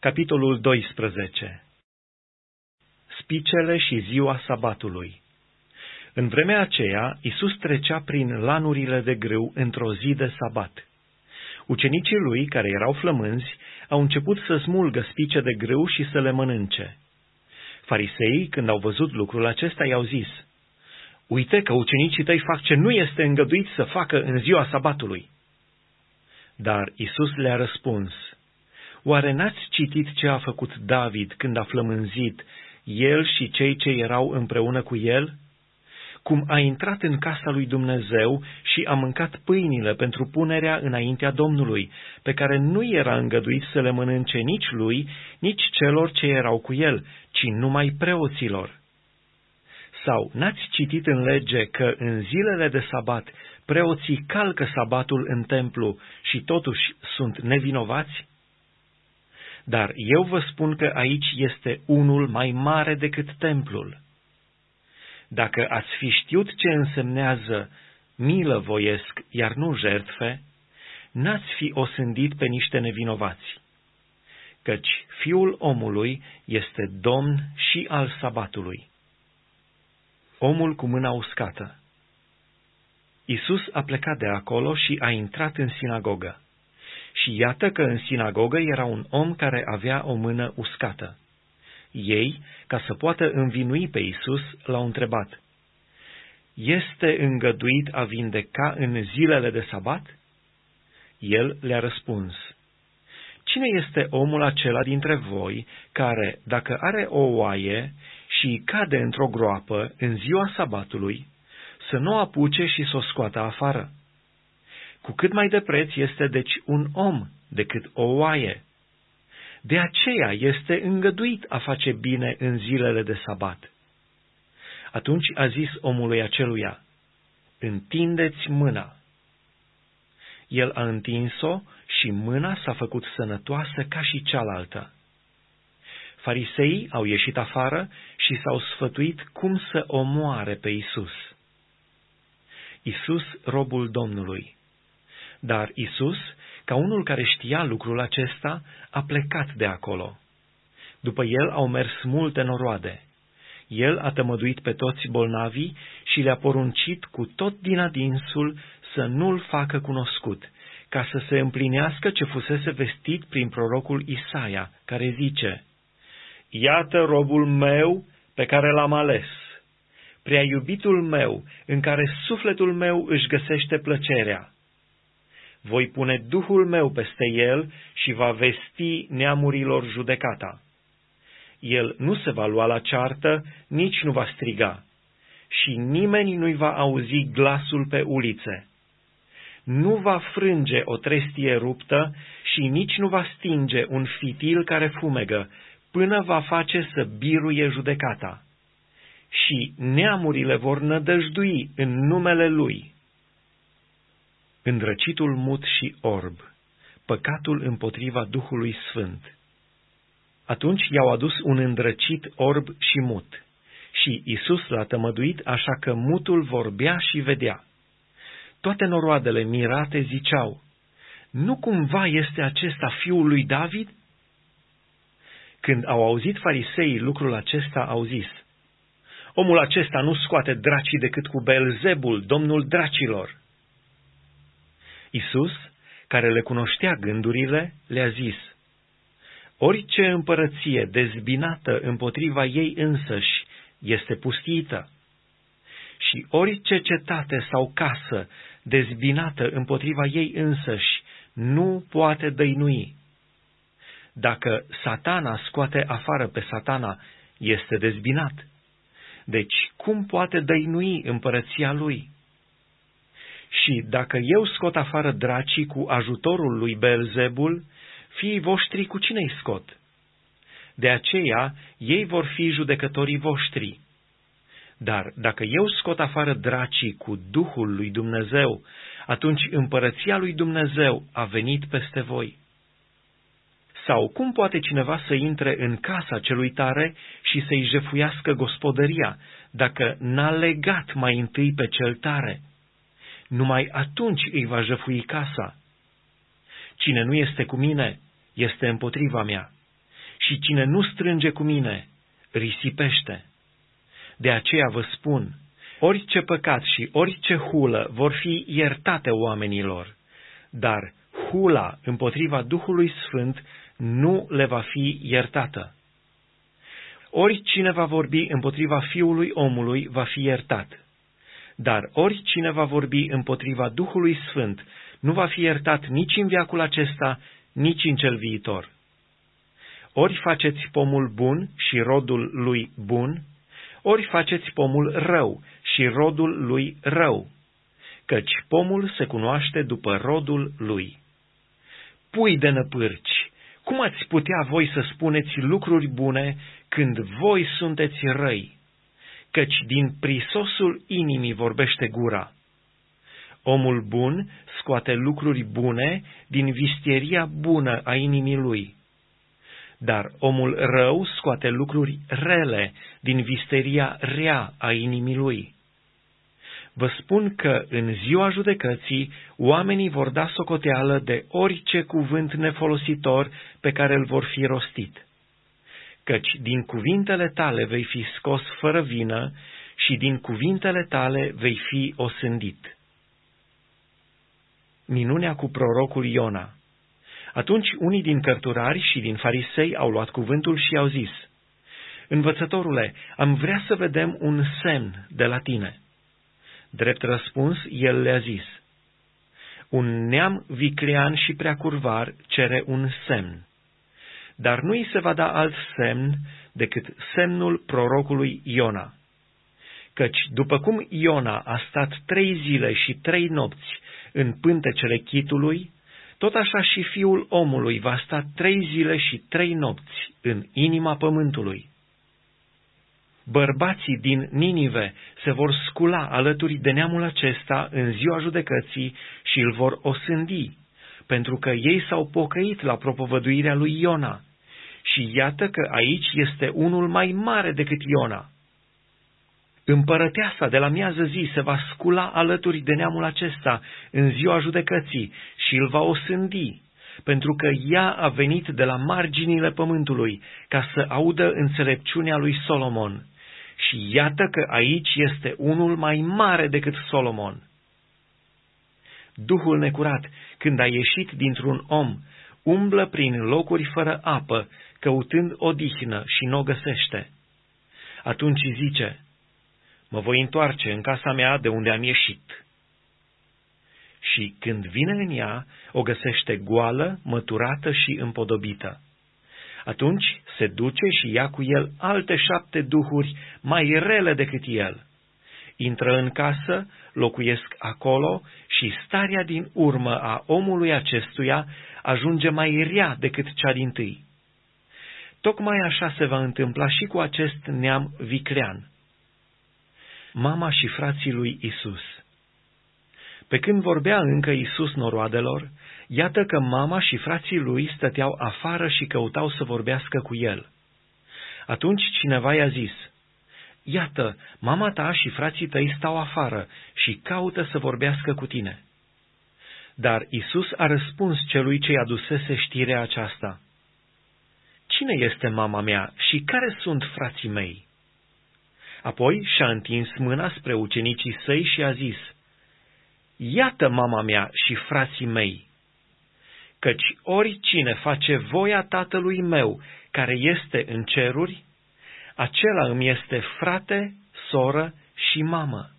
Capitolul 12 Spicele și ziua sabatului În vremea aceea, Isus trecea prin lanurile de grâu într-o zi de sabat. Ucenicii lui, care erau flămânzi, au început să smulgă spice de grâu și să le mănânce. Fariseii, când au văzut lucrul acesta, i-au zis, Uite că ucenicii tăi fac ce nu este îngăduit să facă în ziua sabatului. Dar Isus le-a răspuns, Oare n-ați citit ce a făcut David când a flămânzit, el și cei ce erau împreună cu el? Cum a intrat în casa lui Dumnezeu și a mâncat pâinile pentru punerea înaintea Domnului, pe care nu era îngăduit să le mănânce nici lui, nici celor ce erau cu el, ci numai preoților. Sau n-ați citit în lege că în zilele de sabat preoții calcă sabatul în templu și totuși sunt nevinovați? Dar eu vă spun că aici este unul mai mare decât templul. Dacă ați fi știut ce însemnează milă voiesc, iar nu jertfe, n-ați fi osândit pe niște nevinovați. Căci fiul omului este domn și al sabatului. Omul cu mâna uscată Isus a plecat de acolo și a intrat în sinagogă. Și iată că în sinagogă era un om care avea o mână uscată. Ei, ca să poată învinui pe Isus, l-au întrebat, Este îngăduit a vindeca în zilele de sabat? El le-a răspuns, Cine este omul acela dintre voi care, dacă are o oaie și cade într-o groapă în ziua sabatului, să nu apuce și să o scoată afară? Cu cât mai de preț este deci un om decât o oaie. De aceea este îngăduit a face bine în zilele de sabat. Atunci a zis omului aceluia, Întindeți mâna. El a întins-o și mâna s-a făcut sănătoasă ca și cealaltă. Fariseii au ieșit afară și s-au sfătuit cum să omoare pe Isus. Isus, robul Domnului. Dar Isus, ca unul care știa lucrul acesta, a plecat de acolo. După el au mers multe noroade. El a tămăduit pe toți bolnavii și le-a poruncit cu tot din adinsul să nu-l facă cunoscut, ca să se împlinească ce fusese vestit prin prorocul Isaia, care zice, Iată robul meu pe care l-am ales, prea iubitul meu, în care sufletul meu își găsește plăcerea voi pune Duhul meu peste el și va vesti neamurilor judecata. El nu se va lua la ceartă, nici nu va striga, și nimeni nu-i va auzi glasul pe ulițe. Nu va frânge o trestie ruptă și nici nu va stinge un fitil care fumegă, până va face să biruie judecata. Și neamurile vor nădăjdui în numele lui îndrăcitul mut și orb, păcatul împotriva Duhului Sfânt. Atunci i-au adus un îndrăcit orb și mut, și Isus l-a tămăduit așa că mutul vorbea și vedea. Toate noroadele mirate ziceau, Nu cumva este acesta fiul lui David? Când au auzit fariseii lucrul acesta, au zis, Omul acesta nu scoate dracii decât cu Belzebul, domnul dracilor. Isus, care le cunoștea gândurile, le-a zis, Orice împărăție dezbinată împotriva ei însăși este pustită, și orice cetate sau casă dezbinată împotriva ei însăși nu poate dăinui. Dacă satana scoate afară pe satana, este dezbinat. Deci, cum poate dăinui împărăția lui? Și dacă eu scot afară dracii cu ajutorul lui Belzebul, fiii voștri cu cine îi scot? De aceea ei vor fi judecătorii voștri. Dar dacă eu scot afară dracii cu Duhul lui Dumnezeu, atunci împărăția lui Dumnezeu a venit peste voi. Sau cum poate cineva să intre în casa celui tare și să-i jefuiască gospodăria, dacă n-a legat mai întâi pe cel tare? Numai atunci îi va jăfui casa. Cine nu este cu mine, este împotriva mea, și cine nu strânge cu mine, risipește. De aceea vă spun, orice păcat și orice hulă vor fi iertate oamenilor, dar hula împotriva Duhului Sfânt nu le va fi iertată. Oricine va vorbi împotriva Fiului omului va fi iertat, dar oricine va vorbi împotriva Duhului Sfânt nu va fi iertat nici în viacul acesta, nici în cel viitor. Ori faceți pomul bun și rodul lui bun, ori faceți pomul rău și rodul lui rău, căci pomul se cunoaște după rodul lui. Pui de năpârci, cum ați putea voi să spuneți lucruri bune când voi sunteți răi? Căci din prisosul inimii vorbește gura. Omul bun scoate lucruri bune din vistieria bună a inimii lui dar omul rău scoate lucruri rele din visteria rea a inimii lui. Vă spun că în ziua judecății oamenii vor da socoteală de orice cuvânt nefolositor pe care îl vor fi rostit. Căci din cuvintele tale vei fi scos fără vină și din cuvintele tale vei fi osândit. Minunea cu prorocul Iona atunci unii din cărturari și din farisei au luat cuvântul și au zis, Învățătorule, am vrea să vedem un semn de la tine. Drept răspuns, el le-a zis, Un neam viclean și prea curvar cere un semn, dar nu îi se va da alt semn decât semnul prorocului Iona. Căci, după cum Iona a stat trei zile și trei nopți în pântecele chitului, tot așa și fiul omului va sta trei zile și trei nopți în inima pământului. Bărbații din Ninive se vor scula alături de neamul acesta în ziua judecății și îl vor osândi, pentru că ei s-au pocăit la propovăduirea lui Iona. Și iată că aici este unul mai mare decât Iona. Împărăteasa de la miază zi se va scula alături de neamul acesta în ziua judecății și îl va osândi, pentru că ea a venit de la marginile pământului ca să audă înțelepciunea lui Solomon. Și iată că aici este unul mai mare decât Solomon. Duhul necurat, când a ieșit dintr-un om, umblă prin locuri fără apă, căutând odihnă și nu o găsește. Atunci zice, mă voi întoarce în casa mea de unde am ieșit. Și când vine în ea, o găsește goală, măturată și împodobită. Atunci se duce și ia cu el alte șapte duhuri mai rele decât el. Intră în casă, locuiesc acolo și starea din urmă a omului acestuia ajunge mai rea decât cea din tâi. Tocmai așa se va întâmpla și cu acest neam viclean mama și frații lui Isus. Pe când vorbea încă Isus noroadelor, iată că mama și frații lui stăteau afară și căutau să vorbească cu el. Atunci cineva i-a zis, Iată, mama ta și frații tăi stau afară și caută să vorbească cu tine. Dar Isus a răspuns celui ce-i adusese știrea aceasta. Cine este mama mea și care sunt frații mei? Apoi și-a întins mâna spre ucenicii săi și a zis, Iată mama mea și frații mei, căci oricine face voia tatălui meu care este în ceruri, acela îmi este frate, soră și mamă.